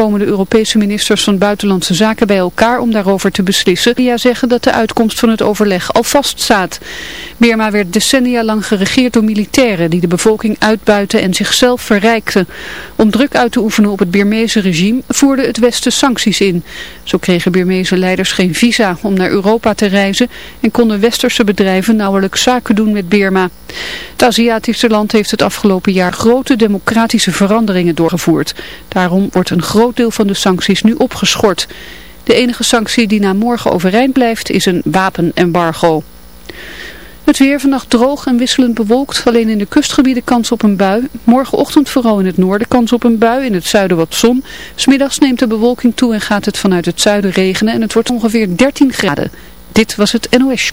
komen de Europese ministers van Buitenlandse Zaken bij elkaar om daarover te beslissen. Ja zeggen dat de uitkomst van het overleg al vaststaat. Birma werd decennia lang geregeerd door militairen die de bevolking uitbuiten en zichzelf verrijkten. Om druk uit te oefenen op het Birmeese regime voerde het Westen sancties in. Zo kregen Birmeese leiders geen visa om naar Europa te reizen en konden westerse bedrijven nauwelijks zaken doen met Birma. Het Aziatische land heeft het afgelopen jaar grote democratische veranderingen doorgevoerd. Daarom wordt een groot deel van de sancties nu opgeschort. De enige sanctie die na morgen overeind blijft is een wapenembargo. Het weer vannacht droog en wisselend bewolkt. Alleen in de kustgebieden kans op een bui. Morgenochtend vooral in het noorden kans op een bui. In het zuiden wat zon. Smiddags neemt de bewolking toe en gaat het vanuit het zuiden regenen. En het wordt ongeveer 13 graden. Dit was het NOS.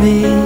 Be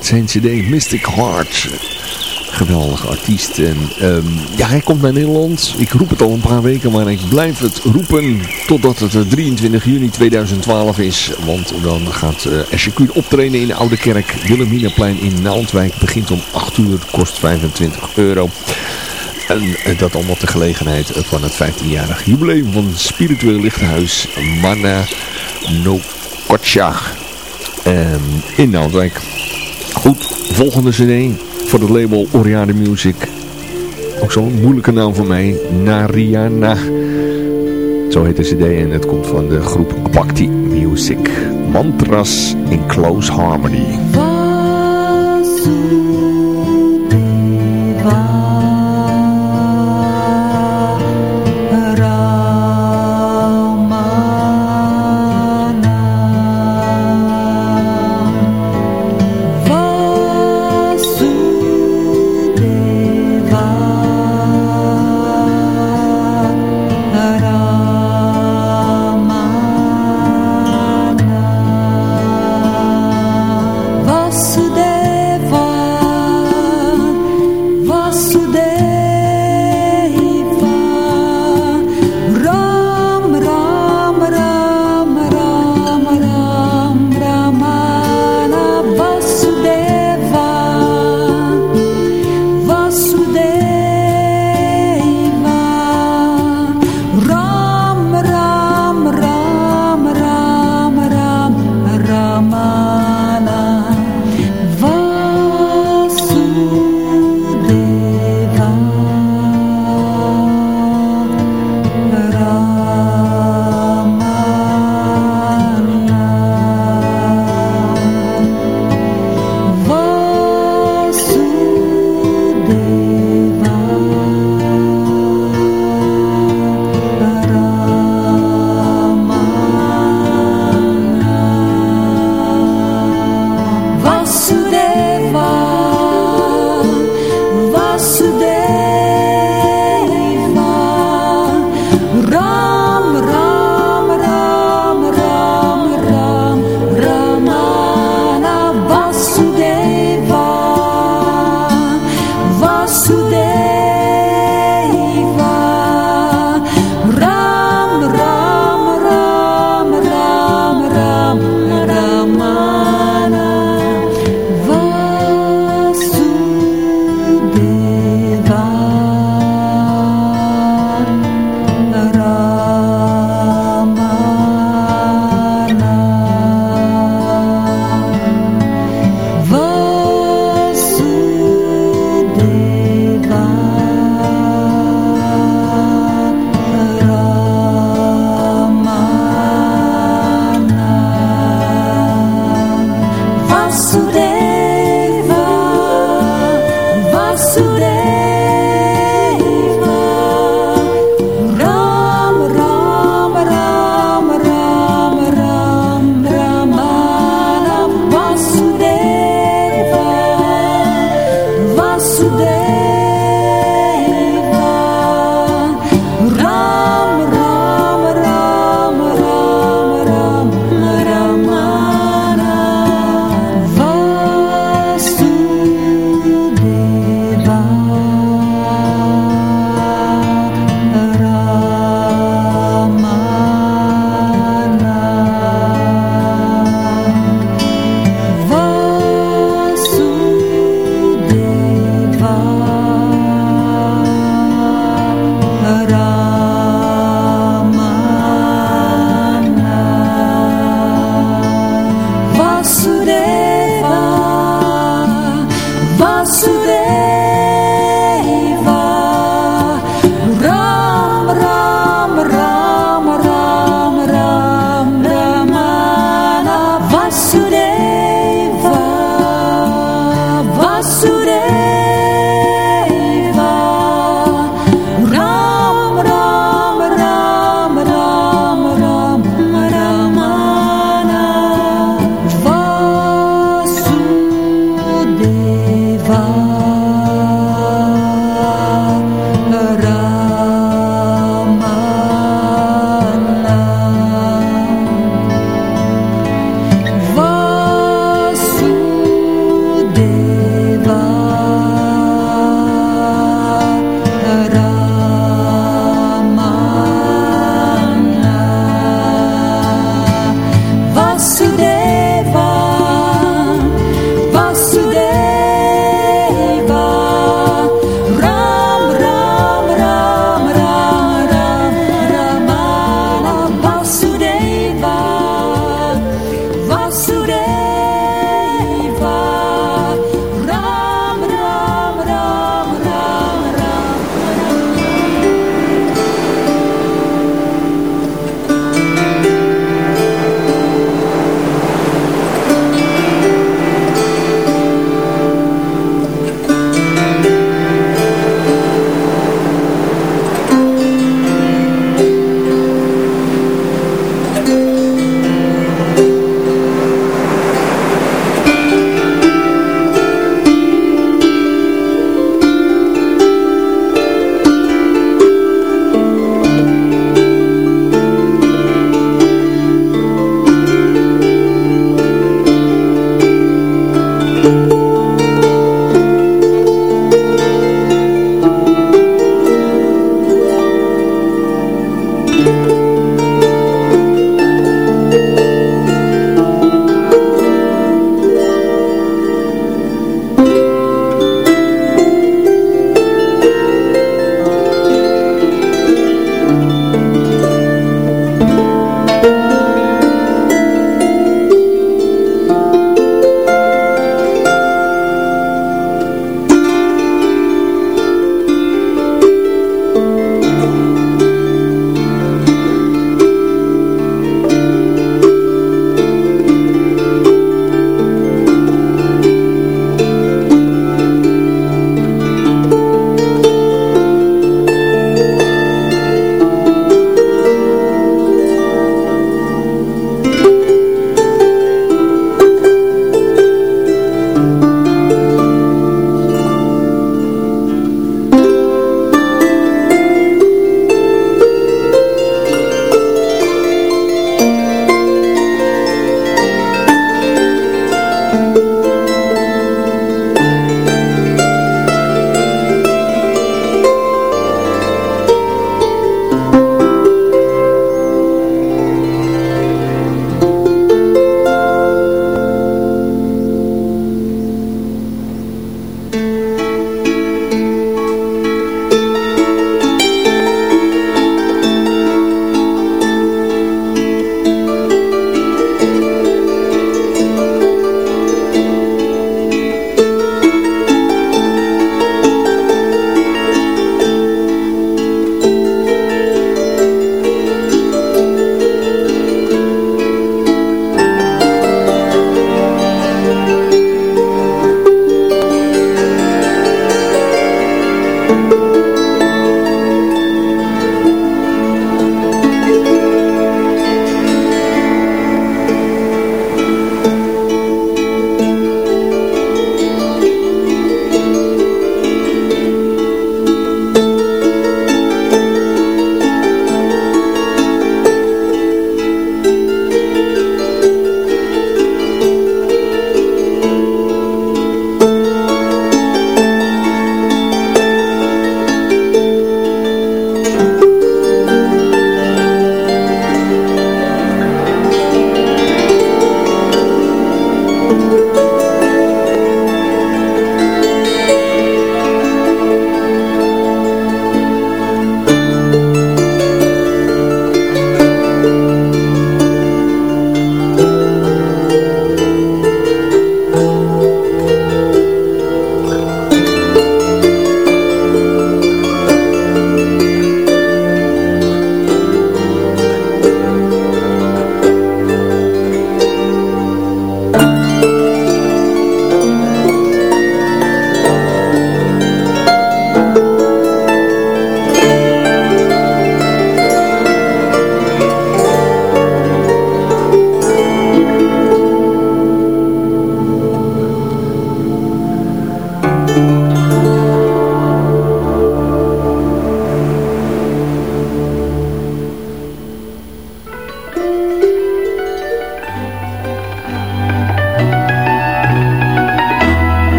zijn cd Mystic Heart. Geweldige artiest. En um, ja, hij komt naar Nederland. Ik roep het al een paar weken, maar ik blijf het roepen totdat het 23 juni 2012 is. Want dan gaat uh, Asher Queen optreden in de Oude Kerk. Wilhelminaplein in Naaldwijk. Begint om 8 uur, kost 25 euro. En uh, dat allemaal ter gelegenheid van het 15-jarig jubileum van het spiritueel lichthuis Mana no Kocha um, in Naaldwijk. Goed, volgende cd voor het label Oriade Music. Ook zo'n moeilijke naam voor mij. Nariana. Zo heet de cd en het komt van de groep Bhakti Music. Mantras in Close Harmony.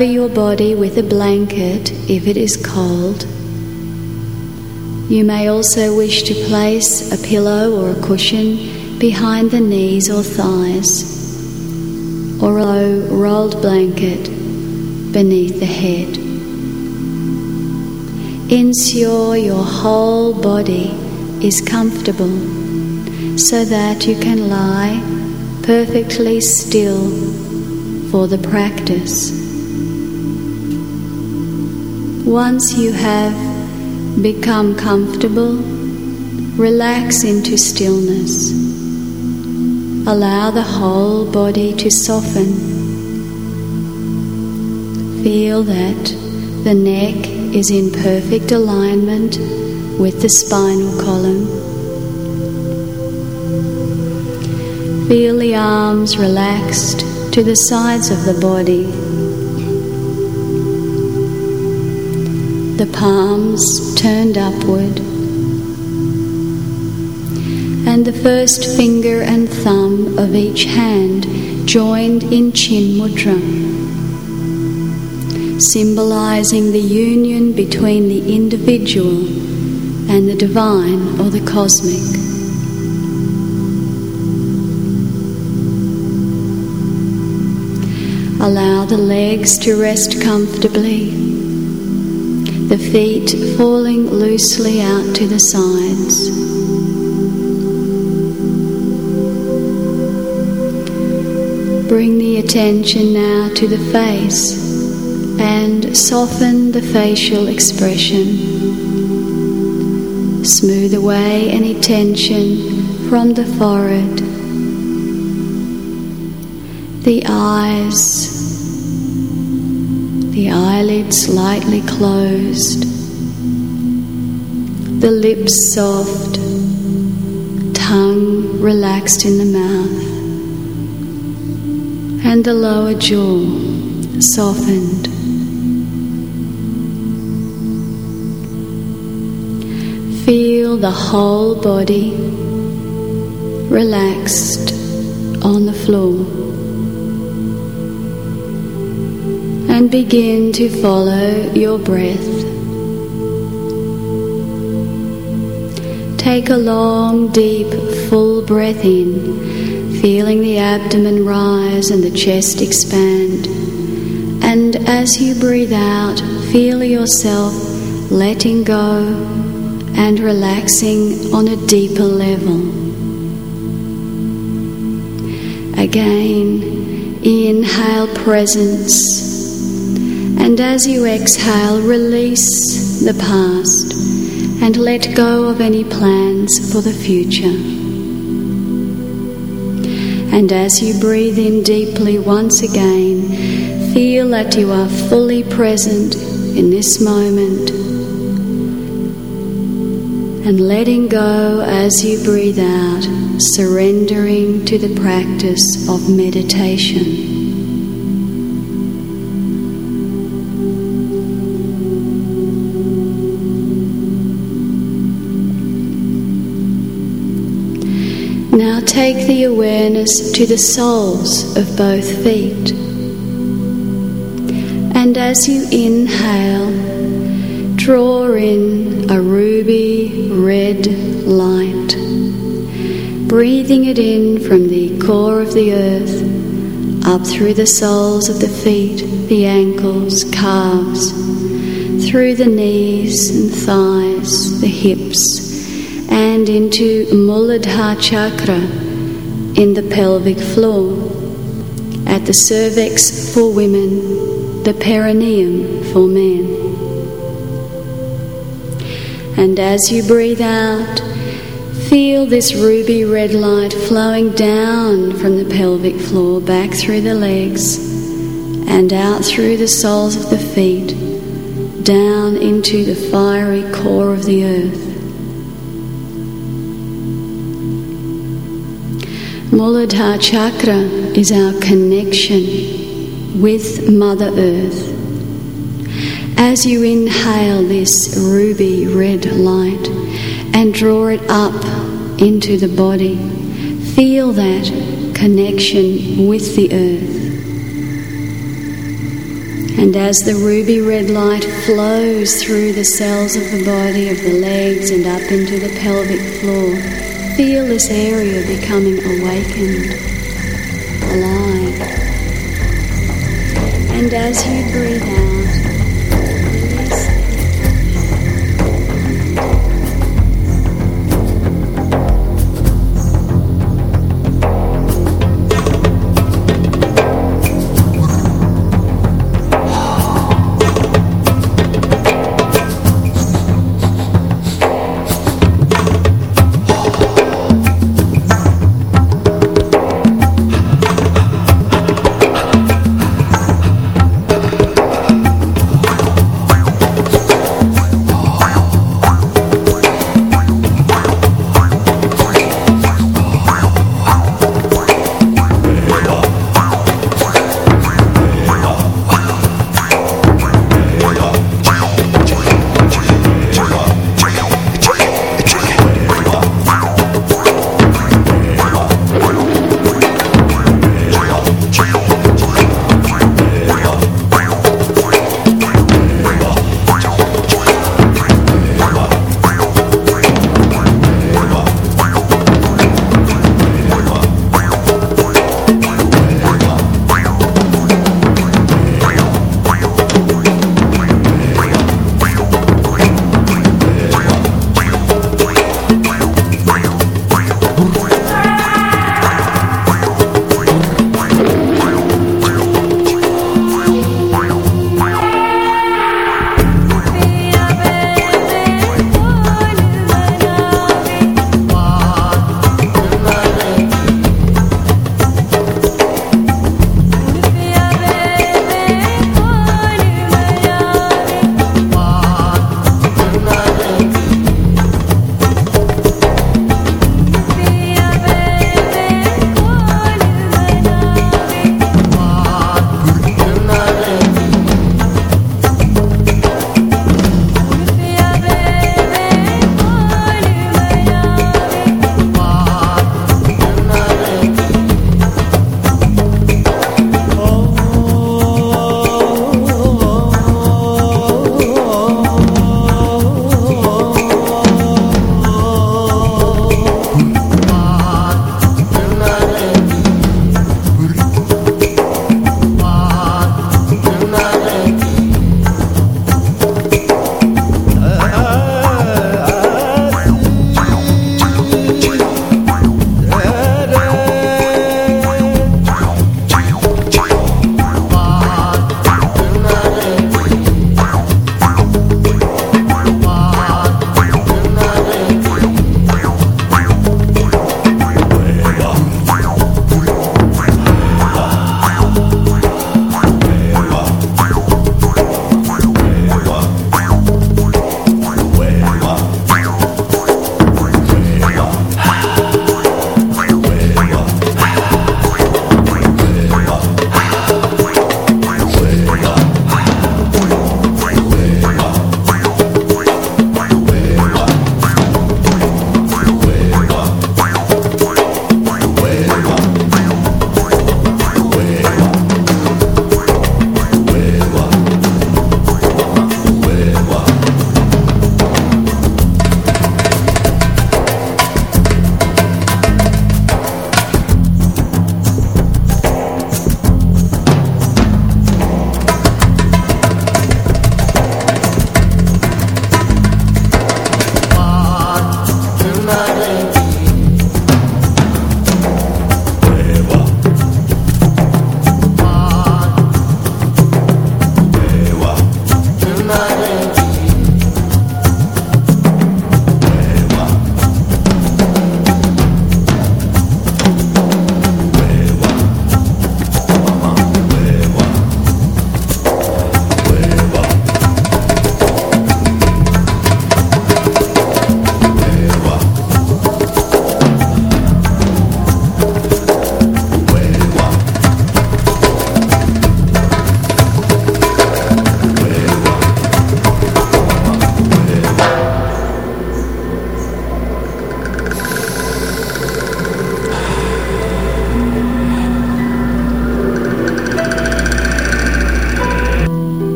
Cover your body with a blanket if it is cold. You may also wish to place a pillow or a cushion behind the knees or thighs, or a low rolled blanket beneath the head. Ensure your whole body is comfortable so that you can lie perfectly still for the practice. Once you have become comfortable, relax into stillness. Allow the whole body to soften. Feel that the neck is in perfect alignment with the spinal column. Feel the arms relaxed to the sides of the body. The palms turned upward. And the first finger and thumb of each hand joined in Chin Mudra, symbolizing the union between the individual and the divine or the cosmic. Allow the legs to rest comfortably, the feet falling loosely out to the sides. Bring the attention now to the face and soften the facial expression. Smooth away any tension from the forehead, the eyes, the eyelids slightly closed, the lips soft, tongue relaxed in the mouth, and the lower jaw softened. Feel the whole body relaxed on the floor. And begin to follow your breath. Take a long, deep, full breath in, feeling the abdomen rise and the chest expand. And as you breathe out, feel yourself letting go and relaxing on a deeper level. Again, inhale presence, and as you exhale, release the past and let go of any plans for the future. And as you breathe in deeply once again, feel that you are fully present in this moment and letting go as you breathe out, surrendering to the practice of meditation. Now take the awareness to the soles of both feet. And as you inhale, draw in a ruby red light, breathing it in from the core of the earth, up through the soles of the feet, the ankles, calves, through the knees and thighs, the hips, and into Muladhara chakra in the pelvic floor, at the cervix for women, the perineum for men. And as you breathe out, feel this ruby red light flowing down from the pelvic floor back through the legs and out through the soles of the feet, down into the fiery core of the earth. Muladhara Chakra is our connection with Mother Earth. As you inhale this ruby red light and draw it up into the body, feel that connection with the earth. And as the ruby red light flows through the cells of the body, of the legs, and up into the pelvic floor, Feel this area becoming awakened, alive. And as you breathe out,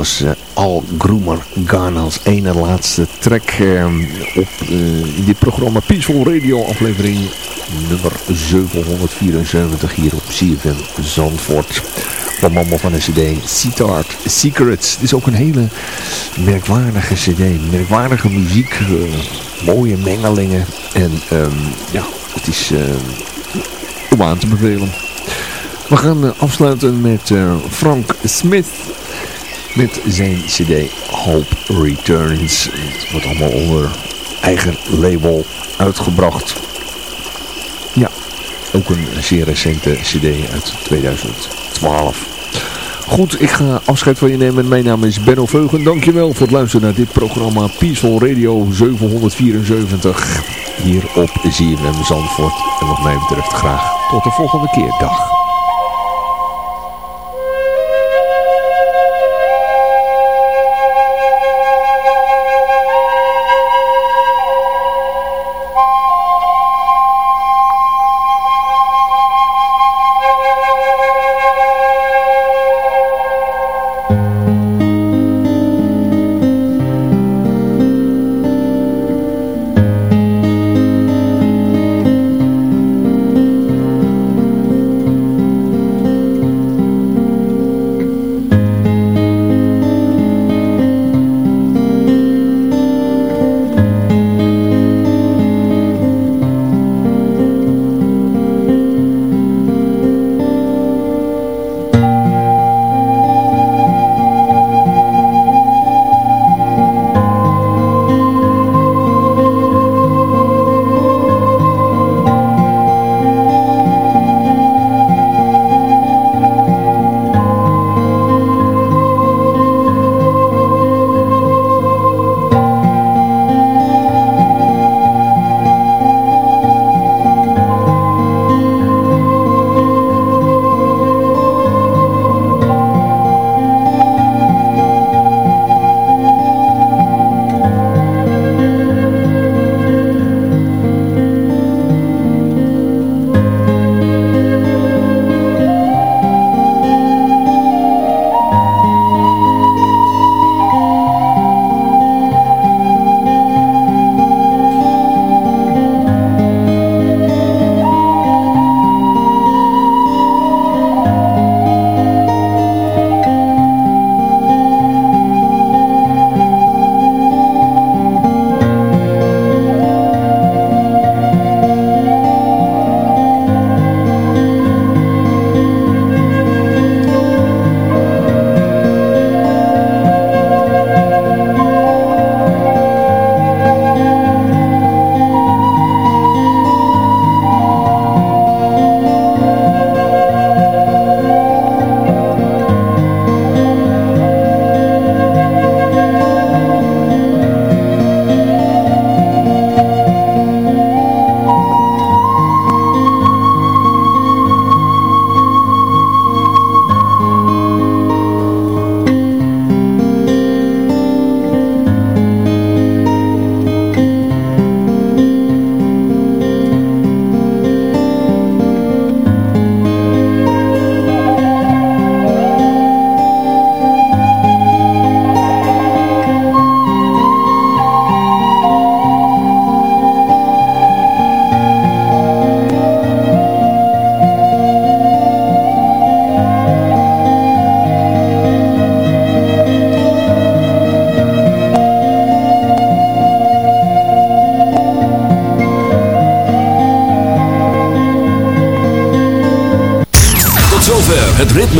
was uh, Al Groomer Ghana als ene laatste track uh, op uh, dit programma Peaceful Radio aflevering nummer 774 hier op CFM Zandvoort. Van allemaal van de cd Sitar Secrets. Het is ook een hele merkwaardige cd. Merkwaardige muziek. mooie mengelingen. En um, ja, het is om aan te bevelen. We gaan afsluiten met Frank Smith met zijn cd Hope Returns. Het wordt allemaal onder eigen label uitgebracht. Ja, ook een zeer recente cd uit 2012. Goed, ik ga afscheid van je nemen. Mijn naam is Benno Veugen. Dankjewel voor het luisteren naar dit programma Peaceful Radio 774. Hier op ZFM Zandvoort. En wat mij betreft graag tot de volgende keer. Dag.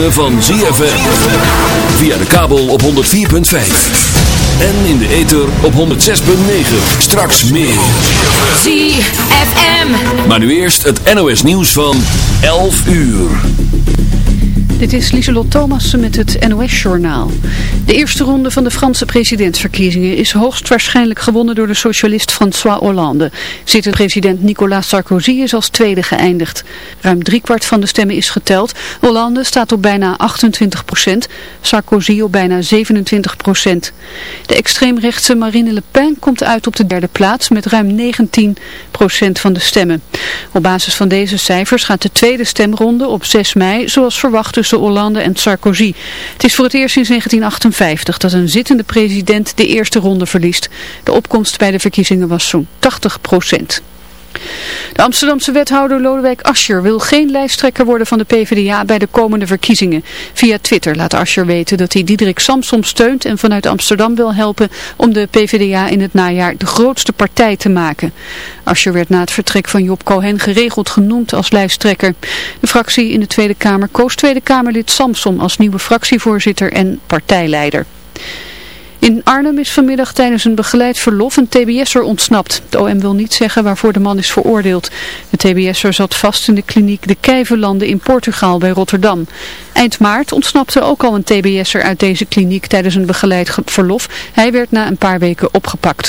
Van ZFM. Via de kabel op 104.5. En in de ether op 106.9. Straks meer. ZFM. Maar nu eerst het NOS nieuws van 11 uur. Dit is Lieselot Thomassen met het NOS-journaal. De eerste ronde van de Franse presidentsverkiezingen is hoogstwaarschijnlijk gewonnen door de socialist François Hollande. Zittend president Nicolas Sarkozy is als tweede geëindigd. Ruim driekwart van de stemmen is geteld. Hollande staat op bijna 28 procent, Sarkozy op bijna 27 procent. De extreemrechtse Marine Le Pen komt uit op de derde plaats met ruim 19 procent van de stemmen. Op basis van deze cijfers gaat de tweede stemronde op 6 mei zoals verwacht tussen Hollande en Sarkozy. Het is voor het eerst sinds 1958 dat een zittende president de eerste ronde verliest. De opkomst bij de verkiezingen was zo'n 80 procent. De Amsterdamse wethouder Lodewijk Asscher wil geen lijsttrekker worden van de PvdA bij de komende verkiezingen. Via Twitter laat Asscher weten dat hij Diederik Samsom steunt en vanuit Amsterdam wil helpen om de PvdA in het najaar de grootste partij te maken. Asscher werd na het vertrek van Job Cohen geregeld genoemd als lijsttrekker. De fractie in de Tweede Kamer koos Tweede Kamerlid Samsom als nieuwe fractievoorzitter en partijleider. In Arnhem is vanmiddag tijdens een begeleid verlof een tbs'er ontsnapt. De OM wil niet zeggen waarvoor de man is veroordeeld. De tbs'er zat vast in de kliniek De Kijverlanden in Portugal bij Rotterdam. Eind maart ontsnapte ook al een tbs'er uit deze kliniek tijdens een begeleid verlof. Hij werd na een paar weken opgepakt.